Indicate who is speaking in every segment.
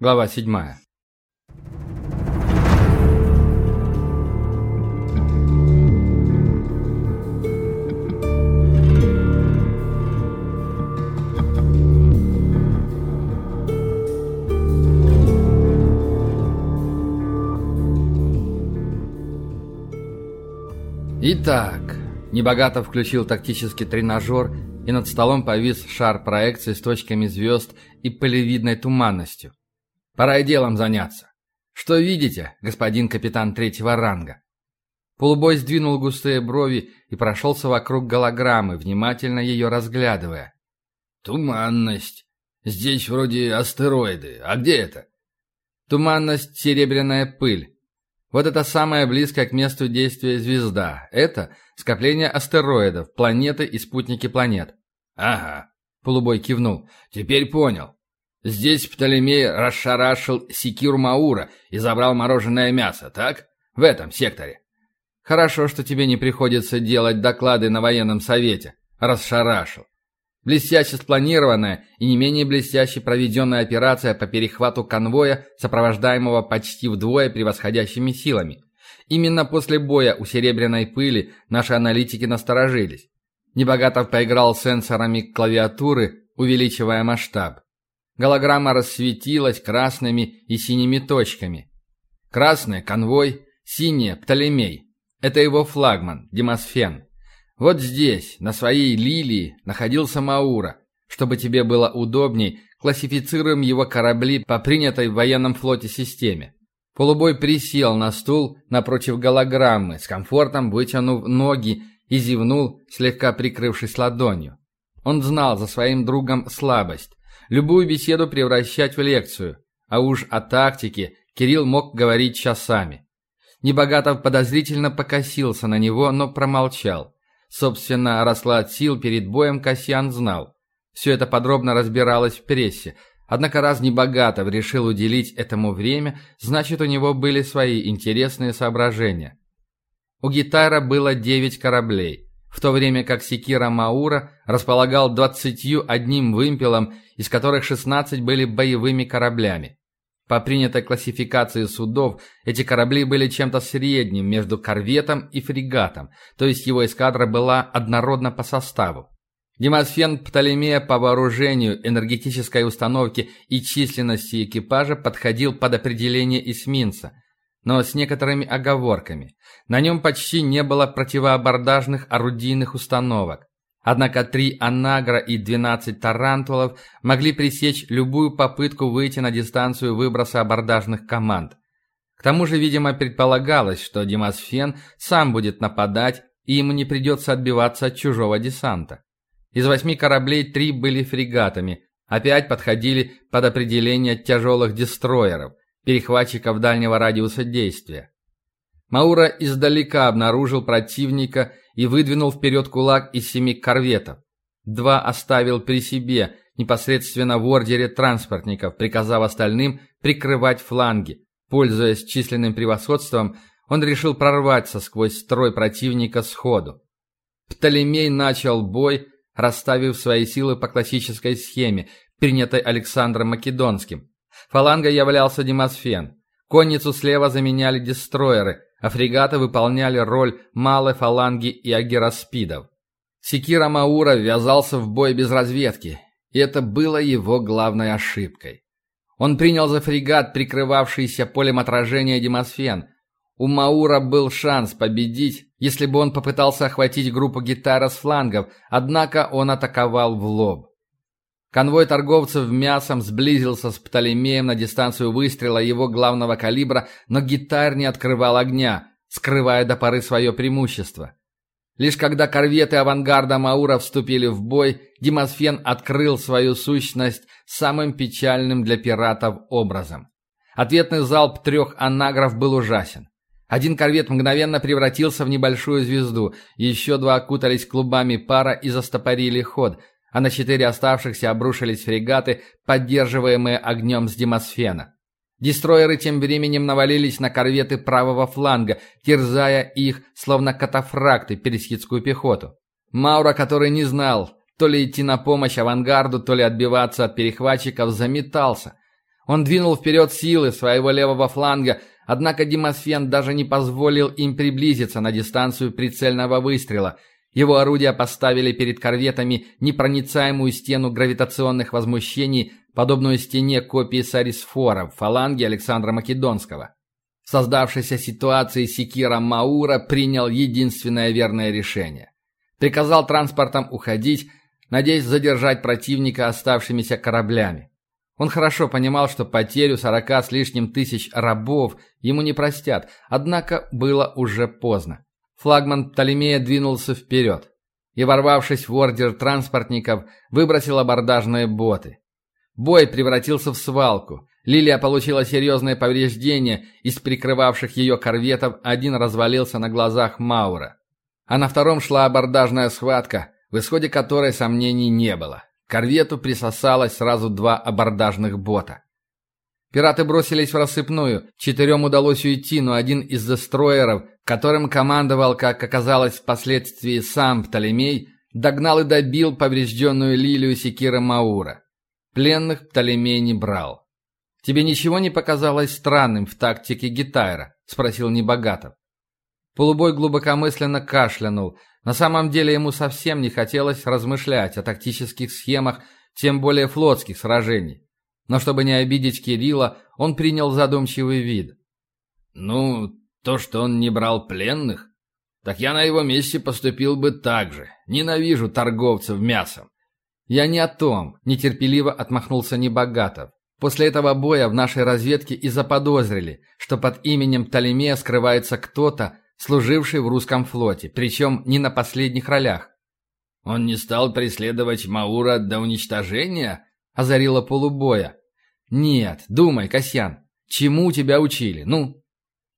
Speaker 1: Глава 7. Итак, Небогато включил тактический тренажер, и над столом повис шар проекции с точками звезд и полевидной туманностью. Пора и делом заняться. Что видите, господин капитан третьего ранга? Полубой сдвинул густые брови и прошелся вокруг голограммы, внимательно ее разглядывая.
Speaker 2: «Туманность. Здесь вроде астероиды. А где это?»
Speaker 1: «Туманность — серебряная пыль. Вот это самая близкая к месту действия звезда. Это скопление астероидов, планеты и спутники планет».
Speaker 2: «Ага», —
Speaker 1: Полубой кивнул.
Speaker 2: «Теперь понял. Здесь Птолемей расшарашил секиру Маура и забрал мороженое мясо, так? В этом секторе.
Speaker 1: Хорошо, что тебе не приходится делать доклады на военном совете. Расшарашил. Блестяще спланированная и не менее блестяще проведенная операция по перехвату конвоя, сопровождаемого почти вдвое превосходящими силами. Именно после боя у Серебряной Пыли наши аналитики насторожились. Небогатов поиграл сенсорами клавиатуры, увеличивая масштаб. Голограмма рассветилась красными и синими точками. Красный – конвой, синий – Птолемей. Это его флагман, Демосфен. Вот здесь, на своей лилии, находился Маура. Чтобы тебе было удобней, классифицируем его корабли по принятой в военном флоте системе. Полубой присел на стул напротив голограммы, с комфортом вытянув ноги и зевнул, слегка прикрывшись ладонью. Он знал за своим другом слабость любую беседу превращать в лекцию, а уж о тактике Кирилл мог говорить часами. Небогатов подозрительно покосился на него, но промолчал. Собственно, расклад сил перед боем Касьян знал. Все это подробно разбиралось в прессе, однако раз Небогатов решил уделить этому время, значит, у него были свои интересные соображения. У Гитара было девять кораблей – в то время как Секира Маура располагал двадцатью одним вымпелом, из которых 16 были боевыми кораблями. По принятой классификации судов, эти корабли были чем-то средним между корветом и фрегатом, то есть его эскадра была однородна по составу. Демосфен Птолемея по вооружению, энергетической установке и численности экипажа подходил под определение эсминца – но с некоторыми оговорками. На нем почти не было противоабордажных орудийных установок. Однако три «Анагра» и 12 «Тарантулов» могли пресечь любую попытку выйти на дистанцию выброса абордажных команд. К тому же, видимо, предполагалось, что Демосфен сам будет нападать, и ему не придется отбиваться от чужого десанта. Из восьми кораблей три были фрегатами, опять подходили под определение тяжелых дестроеров – перехватчиков дальнего радиуса действия. Маура издалека обнаружил противника и выдвинул вперед кулак из семи корветов. Два оставил при себе, непосредственно в ордере транспортников, приказав остальным прикрывать фланги. Пользуясь численным превосходством, он решил прорваться сквозь строй противника сходу. Птолемей начал бой, расставив свои силы по классической схеме, принятой Александром Македонским. Фаланга являлся Демосфен. Конницу слева заменяли дестройеры, а фрегаты выполняли роль малой фаланги и агероспидов. Секира Маура ввязался в бой без разведки, и это было его главной ошибкой. Он принял за фрегат, прикрывавшийся полем отражения Демосфен. У Маура был шанс победить, если бы он попытался охватить группу гитара с флангов, однако он атаковал в лоб. Конвой торговцев мясом сблизился с Птолемеем на дистанцию выстрела его главного калибра, но гитар не открывал огня, скрывая до поры свое преимущество. Лишь когда корветы авангарда Маура вступили в бой, Димасфен открыл свою сущность самым печальным для пиратов образом. Ответный залп трех анагров был ужасен. Один корвет мгновенно превратился в небольшую звезду, еще два окутались клубами пара и застопорили ход – а на четыре оставшихся обрушились фрегаты, поддерживаемые огнем с Демосфена. Дестройеры тем временем навалились на корветы правого фланга, терзая их, словно катафракты, персидскую пехоту. Маура, который не знал, то ли идти на помощь авангарду, то ли отбиваться от перехватчиков, заметался. Он двинул вперед силы своего левого фланга, однако Демосфен даже не позволил им приблизиться на дистанцию прицельного выстрела. Его орудия поставили перед корветами непроницаемую стену гравитационных возмущений, подобную стене копии Сарисфора в фаланге Александра Македонского. В создавшейся ситуации Секира Маура принял единственное верное решение. Приказал транспортам уходить, надеясь задержать противника оставшимися кораблями. Он хорошо понимал, что потерю сорока с лишним тысяч рабов ему не простят, однако было уже поздно. Флагман Птолемея двинулся вперед и, ворвавшись в ордер транспортников, выбросил абордажные боты. Бой превратился в свалку. Лилия получила серьезные повреждения, из прикрывавших ее корветов один развалился на глазах Маура. А на втором шла абордажная схватка, в исходе которой сомнений не было. К корвету присосалось сразу два абордажных бота. Пираты бросились в рассыпную. Четырем удалось уйти, но один из дестроеров, которым командовал, как оказалось впоследствии сам Птолемей, догнал и добил поврежденную лилию секира Маура. Пленных Птолемей не брал. «Тебе ничего не показалось странным в тактике Гитайра?» – спросил Небогатов. Полубой глубокомысленно кашлянул, на самом деле ему совсем не хотелось размышлять о тактических схемах, тем более флотских сражений. Но чтобы не обидеть Кирилла, он принял задумчивый вид.
Speaker 2: «Ну, то, что он не брал пленных? Так я на его месте поступил бы так же. Ненавижу торговцев мясом».
Speaker 1: «Я не о том», – нетерпеливо отмахнулся Небогатов. После этого боя в нашей разведке и заподозрили, что под именем Птолемея скрывается кто-то, служивший в русском флоте, причем не на последних ролях.
Speaker 2: «Он не стал преследовать Маура до уничтожения?»
Speaker 1: – озарила полубоя. «Нет, думай, Касьян, чему тебя учили, ну?»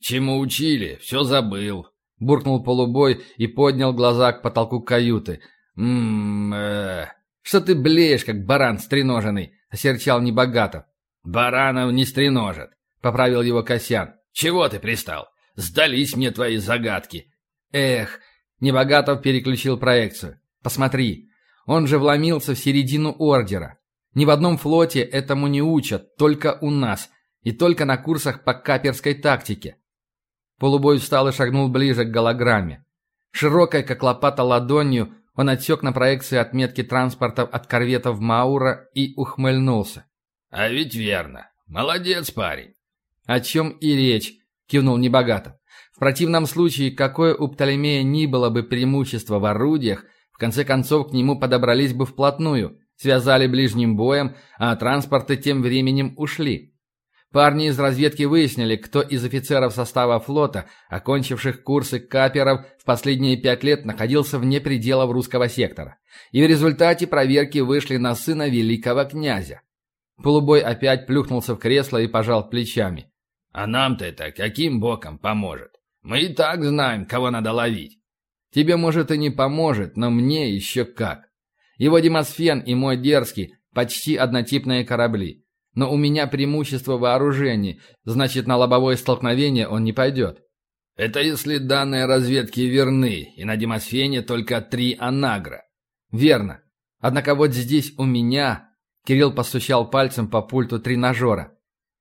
Speaker 2: «Чему учили? Все забыл», – буркнул полубой и поднял глаза к потолку каюты.
Speaker 1: «Ммм, э Что ты блеешь, как баран стреноженный?» – осерчал Небогатов.
Speaker 2: «Баранов не стреножат», – поправил его Касьян. «Чего ты пристал? Сдались мне твои загадки.
Speaker 1: Эх, Небогатов переключил проекцию. Посмотри, он же вломился в середину ордера. Ни в одном флоте этому не учат, только у нас. И только на курсах по каперской тактике. Полубой встал и шагнул ближе к голограмме. Широкой, как лопата, ладонью он отсек на проекции отметки транспортов от корветов Маура и ухмыльнулся.
Speaker 2: «А ведь верно. Молодец, парень».
Speaker 1: «О чем и речь. Кивнул Небогатов. В противном случае, какое у Птолемея ни было бы преимущество в орудиях, в конце концов к нему подобрались бы вплотную, связали ближним боем, а транспорты тем временем ушли. Парни из разведки выяснили, кто из офицеров состава флота, окончивших курсы каперов, в последние пять лет находился вне пределов русского сектора. И в результате проверки вышли на сына великого князя. Полубой опять плюхнулся в кресло и пожал плечами.
Speaker 2: А нам-то это каким боком поможет? Мы и так знаем, кого надо ловить.
Speaker 1: Тебе, может, и не поможет, но мне еще как. Его Демосфен и мой Дерзкий – почти однотипные корабли. Но у меня преимущество вооружений, значит, на лобовое столкновение он не пойдет.
Speaker 2: Это если данные разведки верны, и на Демосфене только три анагра.
Speaker 1: Верно. Однако вот здесь у меня... Кирилл постучал пальцем по пульту тренажера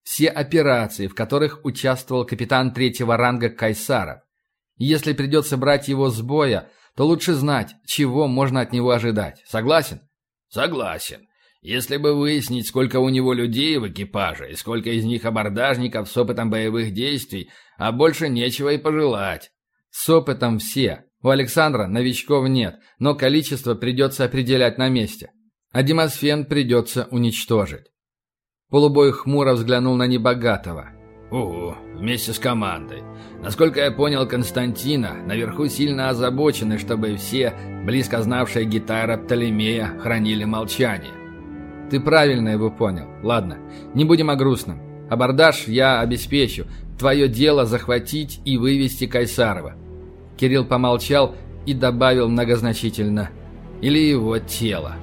Speaker 1: все операции, в которых участвовал капитан третьего ранга Кайсаров. если придется брать его с боя, то лучше знать, чего можно от него ожидать. Согласен?
Speaker 2: Согласен. Если бы выяснить, сколько у него людей в экипаже и сколько из них абордажников с опытом боевых действий, а больше нечего и пожелать.
Speaker 1: С опытом все. У Александра новичков нет, но количество придется определять на месте. А Демосфен придется уничтожить. Полубой хмуро взглянул на Небогатого.
Speaker 2: «Угу, вместе с командой. Насколько я понял Константина, наверху сильно озабочены, чтобы все, близко знавшие гитара Птолемея, хранили молчание».
Speaker 1: «Ты правильно его понял. Ладно, не будем о грустном. Абордаж я обеспечу. Твое дело захватить и вывести Кайсарова». Кирилл помолчал и добавил многозначительно. «Или его тело».